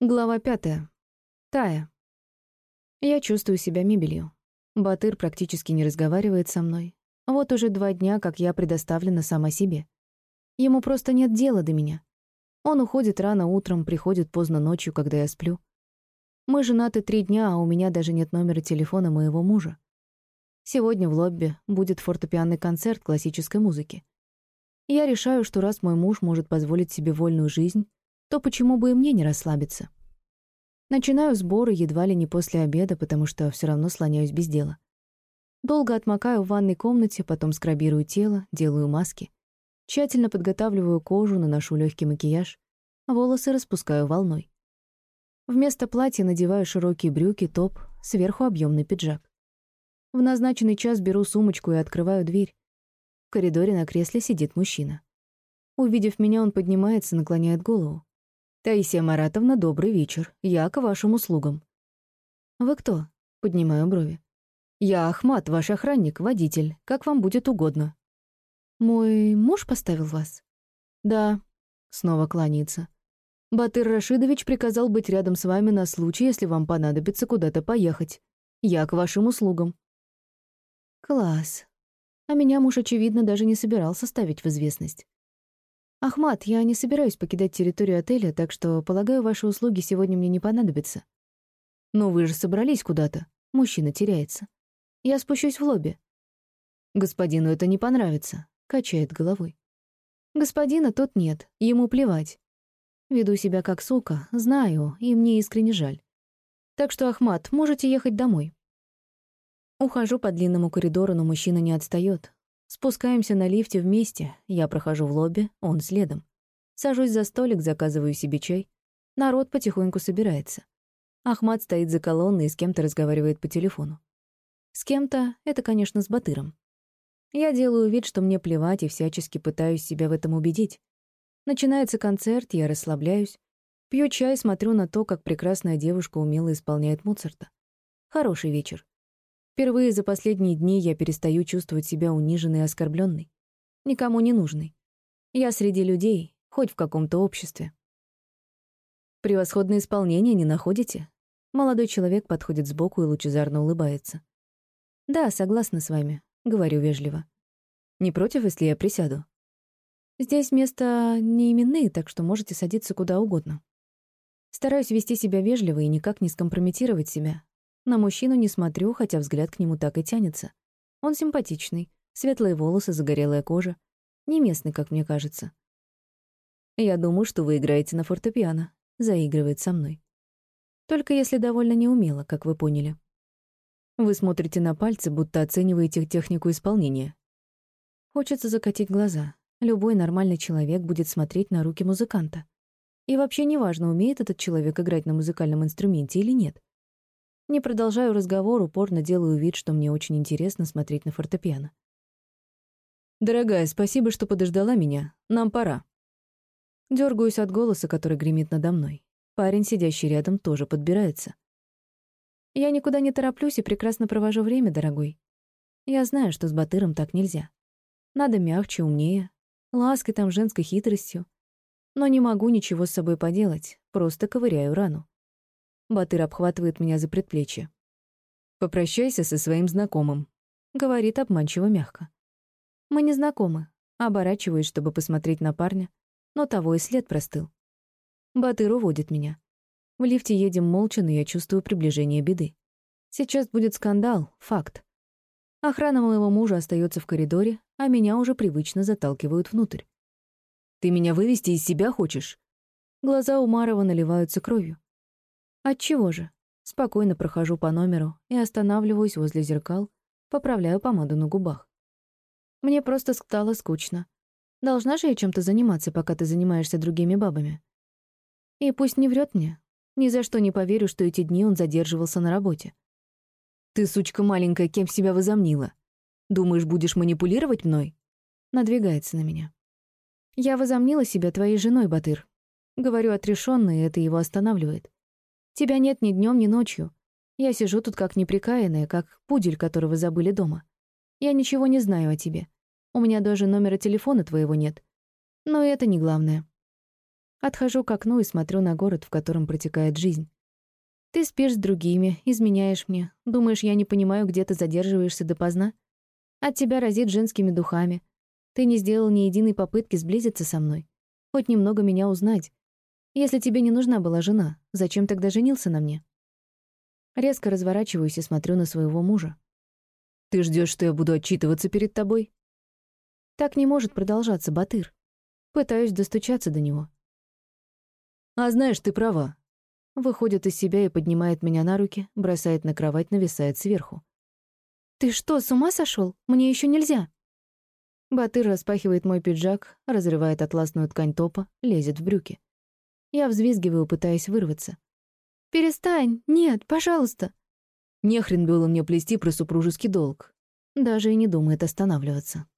Глава пятая. Тая. Я чувствую себя мебелью. Батыр практически не разговаривает со мной. Вот уже два дня, как я предоставлена сама себе. Ему просто нет дела до меня. Он уходит рано утром, приходит поздно ночью, когда я сплю. Мы женаты три дня, а у меня даже нет номера телефона моего мужа. Сегодня в лобби будет фортепианный концерт классической музыки. Я решаю, что раз мой муж может позволить себе вольную жизнь, то почему бы и мне не расслабиться? Начинаю сборы едва ли не после обеда, потому что все равно слоняюсь без дела. Долго отмокаю в ванной комнате, потом скрабирую тело, делаю маски. Тщательно подготавливаю кожу, наношу легкий макияж, волосы распускаю волной. Вместо платья надеваю широкие брюки, топ, сверху объемный пиджак. В назначенный час беру сумочку и открываю дверь. В коридоре на кресле сидит мужчина. Увидев меня, он поднимается, наклоняет голову. «Таисия Маратовна, добрый вечер. Я к вашим услугам». «Вы кто?» — поднимаю брови. «Я Ахмат, ваш охранник, водитель. Как вам будет угодно». «Мой муж поставил вас?» «Да», — снова кланяется. «Батыр Рашидович приказал быть рядом с вами на случай, если вам понадобится куда-то поехать. Я к вашим услугам». «Класс. А меня муж, очевидно, даже не собирался ставить в известность. «Ахмат, я не собираюсь покидать территорию отеля, так что, полагаю, ваши услуги сегодня мне не понадобятся». «Но вы же собрались куда-то». Мужчина теряется. «Я спущусь в лобби». «Господину это не понравится», — качает головой. «Господина тут нет, ему плевать. Веду себя как сука, знаю, и мне искренне жаль. Так что, Ахмат, можете ехать домой». Ухожу по длинному коридору, но мужчина не отстаёт. Спускаемся на лифте вместе, я прохожу в лобби, он следом. Сажусь за столик, заказываю себе чай. Народ потихоньку собирается. Ахмат стоит за колонной и с кем-то разговаривает по телефону. С кем-то — это, конечно, с Батыром. Я делаю вид, что мне плевать, и всячески пытаюсь себя в этом убедить. Начинается концерт, я расслабляюсь. Пью чай, смотрю на то, как прекрасная девушка умело исполняет Моцарта. Хороший вечер. Впервые за последние дни я перестаю чувствовать себя униженной и оскорбленной. Никому не нужной. Я среди людей, хоть в каком-то обществе. Превосходное исполнение не находите? Молодой человек подходит сбоку и лучезарно улыбается. «Да, согласна с вами», — говорю вежливо. «Не против, если я присяду?» «Здесь место не именные, так что можете садиться куда угодно». Стараюсь вести себя вежливо и никак не скомпрометировать себя, на мужчину не смотрю, хотя взгляд к нему так и тянется. Он симпатичный, светлые волосы, загорелая кожа. Не местный, как мне кажется. «Я думаю, что вы играете на фортепиано», — заигрывает со мной. «Только если довольно неумело, как вы поняли. Вы смотрите на пальцы, будто оцениваете технику исполнения. Хочется закатить глаза. Любой нормальный человек будет смотреть на руки музыканта. И вообще неважно, умеет этот человек играть на музыкальном инструменте или нет. Не продолжаю разговор, упорно делаю вид, что мне очень интересно смотреть на фортепиано. «Дорогая, спасибо, что подождала меня. Нам пора». Дергаюсь от голоса, который гремит надо мной. Парень, сидящий рядом, тоже подбирается. «Я никуда не тороплюсь и прекрасно провожу время, дорогой. Я знаю, что с Батыром так нельзя. Надо мягче, умнее, лаской там, женской хитростью. Но не могу ничего с собой поделать, просто ковыряю рану. Батыр обхватывает меня за предплечье. «Попрощайся со своим знакомым», — говорит обманчиво мягко. «Мы не знакомы», — оборачиваюсь, чтобы посмотреть на парня, но того и след простыл. Батыр уводит меня. В лифте едем молча, но я чувствую приближение беды. Сейчас будет скандал, факт. Охрана моего мужа остается в коридоре, а меня уже привычно заталкивают внутрь. «Ты меня вывести из себя хочешь?» Глаза у Марова наливаются кровью. Отчего же? Спокойно прохожу по номеру и останавливаюсь возле зеркал, поправляю помаду на губах. Мне просто стало скучно. Должна же я чем-то заниматься, пока ты занимаешься другими бабами. И пусть не врет мне. Ни за что не поверю, что эти дни он задерживался на работе. Ты, сучка маленькая, кем себя возомнила? Думаешь, будешь манипулировать мной? Надвигается на меня. Я возомнила себя твоей женой, Батыр. Говорю отрешенно, и это его останавливает. Тебя нет ни днем, ни ночью. Я сижу тут как неприкаянная, как пудель, которого забыли дома. Я ничего не знаю о тебе. У меня даже номера телефона твоего нет. Но это не главное. Отхожу к окну и смотрю на город, в котором протекает жизнь. Ты спишь с другими, изменяешь мне. Думаешь, я не понимаю, где ты задерживаешься допоздна? От тебя разит женскими духами. Ты не сделал ни единой попытки сблизиться со мной. Хоть немного меня узнать. Если тебе не нужна была жена, зачем тогда женился на мне? Резко разворачиваюсь и смотрю на своего мужа. Ты ждешь, что я буду отчитываться перед тобой? Так не может продолжаться, Батыр. Пытаюсь достучаться до него. А знаешь, ты права. Выходит из себя и поднимает меня на руки, бросает на кровать, нависает сверху. Ты что, с ума сошел? Мне еще нельзя. Батыр распахивает мой пиджак, разрывает атласную ткань топа, лезет в брюки. Я взвизгиваю, пытаясь вырваться. «Перестань! Нет, пожалуйста!» Нехрен было мне плести про супружеский долг. Даже и не думает останавливаться.